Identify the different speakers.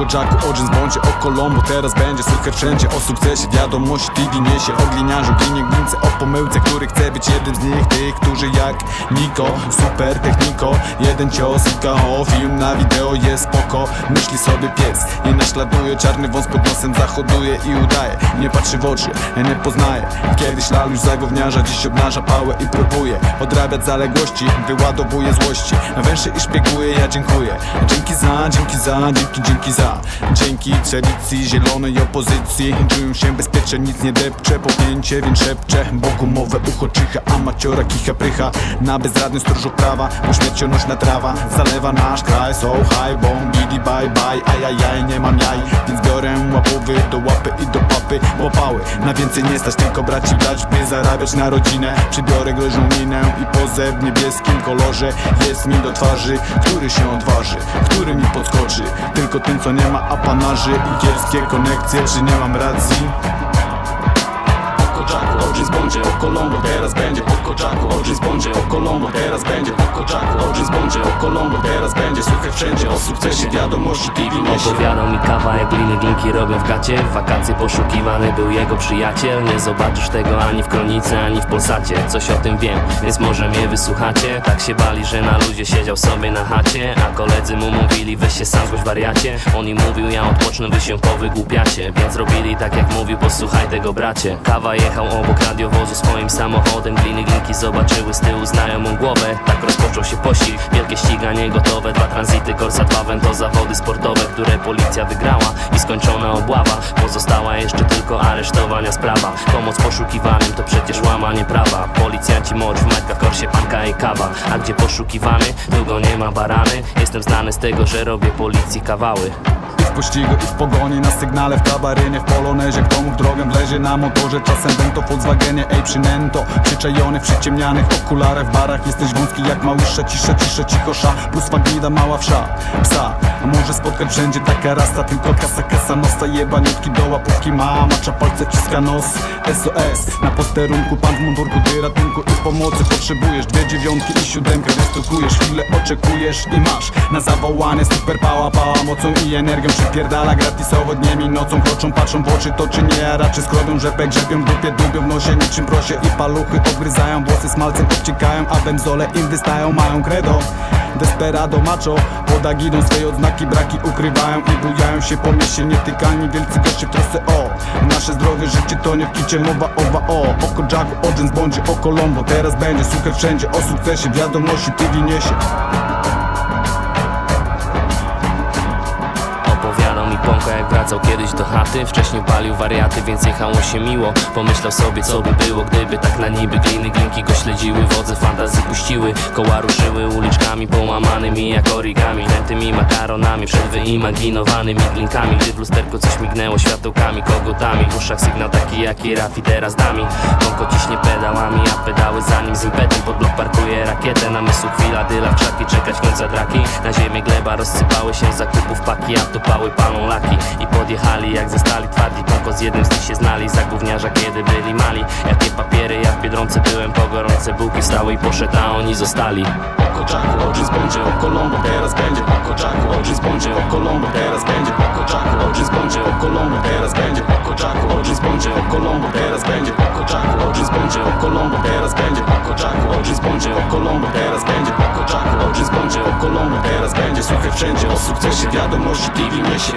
Speaker 1: Oko Jacku, o James Bondzie, o Colombo Teraz będzie słychać wszędzie o sukcesie. Wiadomości TV niesie o gliniarzu, glinie glince O pomyłce, który chce być jednym z nich. Tych, którzy jak Niko, super techniko. Jeden cios i KO, film na wideo jest spoko. Myśli sobie pies i naśladuje Czarny wąs pod nosem zachoduje i udaje. Nie patrzy w oczy, nie poznaje. Kiedyś lał już za gówniarza, dziś obnaża pałę i próbuje Odrabiać zaległości, wyładowuje złości Węszy i szpieguje, ja dziękuję. Dzięki za, dzięki za, dzięki, dzięki za. Dzięki celicji, zielonej opozycji. Czują się bezpiecznie, nic nie depcze Popięcie, więc szepcze Bogu mowę, ucho czyha Amaciora, kicha, prycha. Na bezradny stróżu prawa Pośmiercionośna trawa Zalewa nasz kraj So high, bomb, gidi, bye, bye Ajajaj, nie mam jaj. Więc biorę łapowy do łapy i do papy. Łapały, na więcej nie stać Tylko brać i brać, by zarabiać na rodzinę. Przybiorę groźną minę i pozę w niebieskim kolorze. Jest mi do twarzy, który się odważy Który mi podskoczy. Tylko tym, co nie ma apanarzy I kiepskie konekcje, czy nie mam racji? Oko Jacku, o James Bondzie, o Colombo Teraz będzie Oko Jacku, o James Bondzie, o Colombo Teraz będzie Oko Jacku, o James Bondzie, o Colombo Teraz będzie Słuchaj wszędzie. O sukcesie Wiadomości TV niesie
Speaker 2: Opowiadał mi kawa jak gliny glinki robią w gacie. W wakacje poszukiwany był jego przyjaciel. Nie zobaczysz tego ani w kronice, ani w Polsacie. Coś o tym wiem, więc może mnie wysłuchacie. Tak się bali, że na luzie siedział sobie na chacie. A koledzy mu mówili weź się sam zgłoś wariacie. On im mówił ja odpocznę, wy się powygłupiacie. Więc robili tak jak mówił, posłuchaj tego bracie. Kawa jechał obok radiowozu swoim samochodem. Gliny glinki zobaczyły z tyłu znajomą głowę. Tak rozpoczął się pościg, wielkie ściganie gotowe Dwa tranzyty, Corsa 2 to zawody sportowe Które policja wygrała i skończona obława. Pozostała jeszcze tylko aresztowania sprawa. Pomoc poszukiwanym to przecież łamanie prawa. Policjanci mocz w majtkach, korsie, panka i kawa. A gdzie poszukiwany, długo nie ma barany. Jestem znany z tego, że robię policji kawały
Speaker 1: pościgu, i w pogoni, na sygnale, w kabarynie, w polonezie Kto mu w drogę wlezie na motorze, czasem wento, Volkswagenie Ej, przynęto, przyczajony w przyciemnianych okularach W barach jesteś wąski jak małysze, cisze, cisze, cichosza Plus fagnida, mała wsza, psa. A może spotkać wszędzie taka rasta, tylko kasa, kasa Nosa jebaniutki do łapówki ma, macza palce, ciska nos SOS, na posterunku, pan w mundurku, ty ratunku i pomocy Potrzebujesz. Dwie dziewiątki i siódemkę, wystukujesz Chwilę oczekujesz i masz. Na zawołanie Super pała, pała mocą i energią. Przypierdala gratisowo dniem i nocą. Kroczą, patrzą w oczy, to czy nie, a raczej skrobią rzepę Grzebią w dupie, dubią w nosie. Niczym prosie I paluchy obgryzają, włosy smalcem odciekają A węzole im wystają, mają credo Desperado macho. Pod agidą swej odznaki braki ukrywają I bujają się po mieście. Nietykani Wielcy goście w trosce o. Nasze zdrowie życie to nie w kicie mowa owa o. Oko Jacku, o James Bondzie, o Colombo Teraz będzie słuchaj wszędzie. O sukcesie Wiadomości TV niesie
Speaker 2: mi Pąka jak wracał kiedyś do chaty. Wcześniej palił wariaty, więc jechało się miło. Pomyślał sobie co by było, gdyby tak na niby Gliny, glinki go śledziły, wodze fantazji puściły Koła ruszyły uliczkami połamanymi jak origami. Tętymi makaronami przed wyimaginowanymi glinkami Gdy w lusterku coś mignęło światełkami, kogutami W uszach sygnał taki jaki Rafi teraz dami Pąko ciśnie pedałami, rakietę, namysłu chwila dyla Krzaki czekać końca draki. Na ziemię gleba rozsypały się zakupów paki A to pały palą laki. I podjechali jak zostali twardzi Pąko z jednym z nich się znali. Za gówniarza kiedy byli mali. Jakie papiery, ja w Biedronce byłem po gorące bułki wstały i poszedł, a oni zostali.
Speaker 1: Oko Jacku, o James Bondzie, o Colombo Teraz będzie. Oko Jacku, o James Bondzie, o Colombo Teraz będzie. Oko Jacku, o James Bondzie, o Colombo Teraz będzie. Oko Jacku, Teraz będzie Słuchaj wszędzie o sukcesie Wiadomości TV niesie